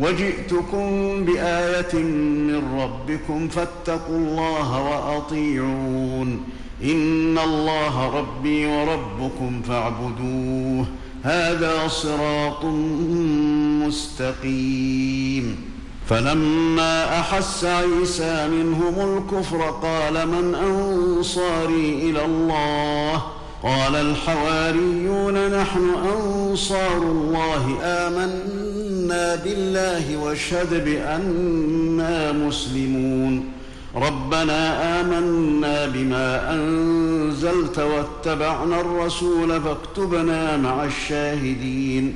وجئتكم بآية من ربكم فاتقوا الله وأطيعون. إن الله ربي وربكم فاعبدوه. هذا صراط مستقيم. فلما أحس عيسى منهم الكفر قال من أنصاري إلى الله؟ قال الحواريون نحن أنصار الله. آمنا بالله واشهد بانا مسلمون. ربنا آمنا بما أنزلت واتبعنا الرسول فاكتبنا مع الشاهدين.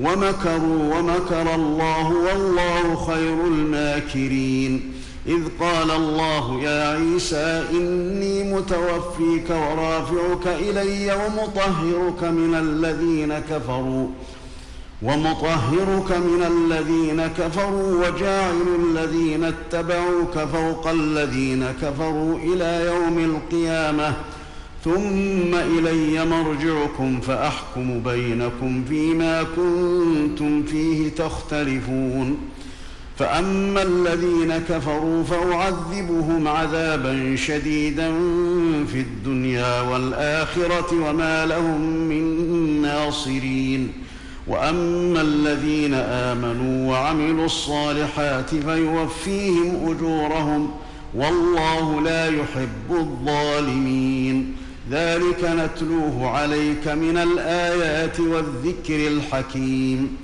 ومكروا ومكر الله والله خير الماكرين. إذ قال الله يا عيسى إني متوفيك ورافعك إلي ومطهرك من الذين كفروا. ومطهرك من الذين كفروا وجاعل الذين اتبعوك فوق الذين كفروا إلى يوم القيامة ثم إلي مرجعكم فأحكم بينكم فيما كنتم فيه تختلفون فأما الذين كفروا فأعذبهم عذابا شديدا في الدنيا والآخرة وما لهم من ناصرين وأما الذين آمنوا وعملوا الصالحات فيوفيهم أجورهم والله لا يحب الظالمين. ذلك نتلوه عليك من الآيات والذكر الحكيم.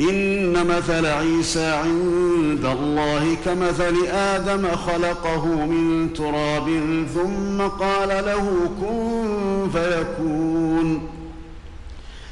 إن مثل عيسى عند الله كمثل آدم خلقه من تراب ثم قال له كن فيكون.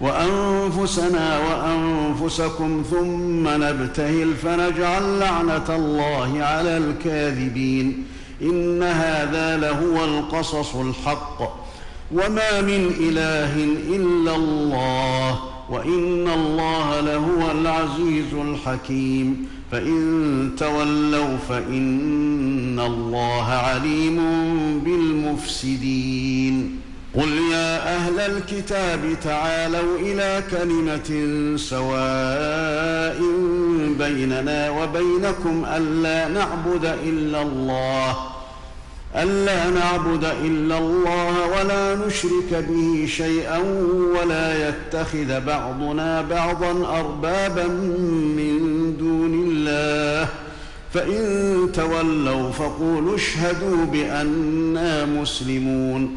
وأنفسنا وأنفسكم ثم نبتهل فنجعل لعنة الله على الكاذبين. إن هذا لهو القصص الحق. وما من إله إلا الله وإن الله لهو العزيز الحكيم. فإن تولوا فإن الله عليم بالمفسدين. قل يا أهل الكتاب تعالوا إلى كلمه سواء بيننا وبينكم الا نعبد الا الله ألا نعبد إلا الله ولا نشرك به شيئا ولا يتخذ بعضنا بعضا أربابا من دون الله. فإن تولوا فقولوا اشهدوا بأنا مسلمون.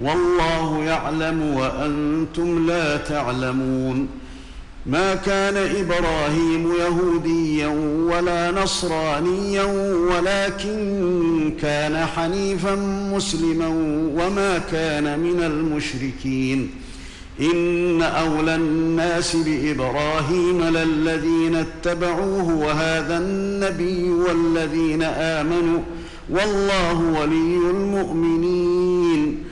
والله يعلم وأنتم لا تعلمون. ما كان إبراهيم يهوديا ولا نصرانيا ولكن كان حنيفا مسلما وما كان من المشركين. إن أولى الناس بإبراهيم للذين اتبعوه وهذا النبي والذين آمنوا والله ولي المؤمنين.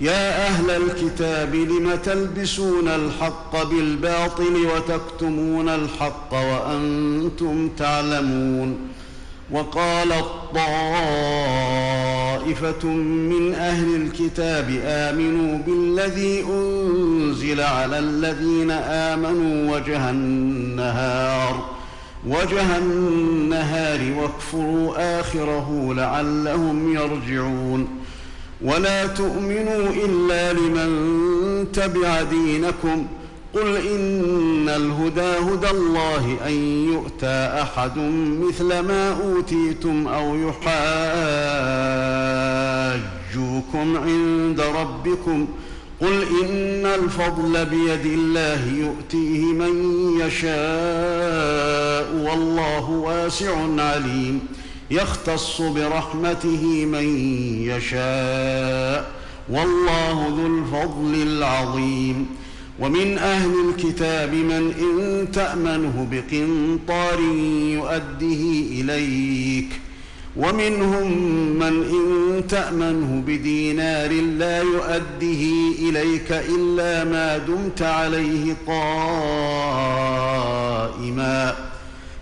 يا أهل الكتاب لم تلبسون الحق بالباطل وتكتمون الحق وأنتم تعلمون؟ وقالت طائفة من أهل الكتاب آمنوا بالذي أنزل على الذين آمنوا وجه النهار وجه النهار واكفروا آخره لعلهم يرجعون. ولا تؤمنوا إلا لمن تبع دينكم ۖ. قل إن الهدى هدى الله أن يؤتى أحد مثل ما أوتيتم أو يحاجوكم عند ربكم. قل إن الفضل بيد الله يؤتيه من يشاء والله واسع عليم. يختص برحمته من يشاء. والله ذو الفضل العظيم. ومن أهل الكتاب من إن تأمنه بقنطار يؤده إليك. ومنهم من إن تأمنه بدينار لا يؤده إليك إلا ما دمت عليه قائما.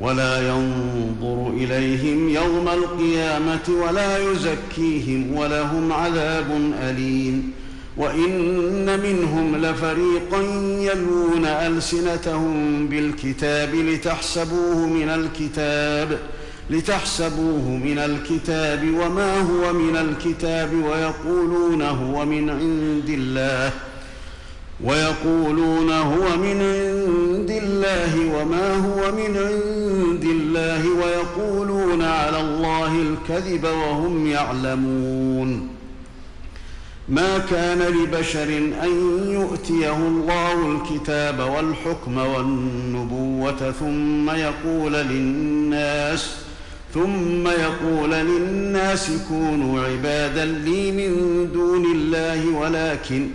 ولا ينظر إليهم يوم القيامة ولا يزكيهم ولهم عذاب أليم. وإن منهم لفريقا يلوون ألسنتهم بالكتاب لتحسبوه من الكتاب ۖ لتحسبوه من الكتاب وما هو من الكتاب ويقولون هو من عند الله. ويقولون هو من عند الله وما هو من عند الله ويقولون على الله الكذب وهم يعلمون. ما كان لبشر أن يؤتيه الله الكتاب والحكم والنبوة ثم يقول للناس ثم يقول للناس كونوا عبادا لي من دون الله ولكن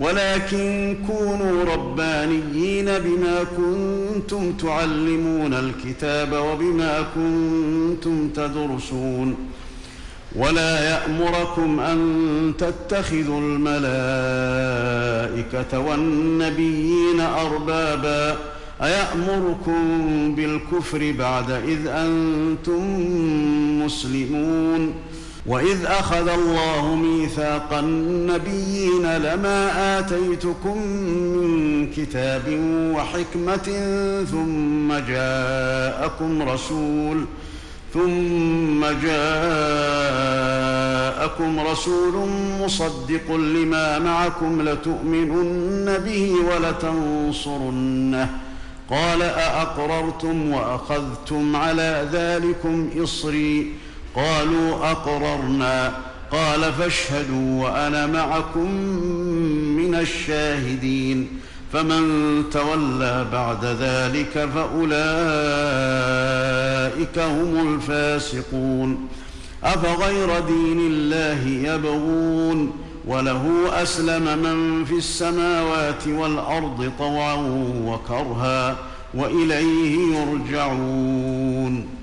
ولكن كونوا ربانيين بما كنتم تعلمون الكتاب وبما كنتم تدرسون. ولا يأمركم أن تتخذوا الملائكة والنبيين أربابا. أيأمركم بالكفر بعد إذ أنتم مسلمون؟ واذ اخذ الله ميثاق النبيين لما اتيتكم من كتاب وحكمه ثم جاءكم رسول ثم جاءكم رسول مصدق لما معكم لتؤمنن به ولتنصرنه قال ااقررتم واخذتم على ذلكم اصري قالوا أقررنا. قال فاشهدوا وأنا معكم من الشاهدين. فمن تولى بعد ذلك فأولئك هم الفاسقون. أفغير دين الله يبغون؟ وله أسلم من في السماوات والأرض طوعا وكرها وإليه يرجعون.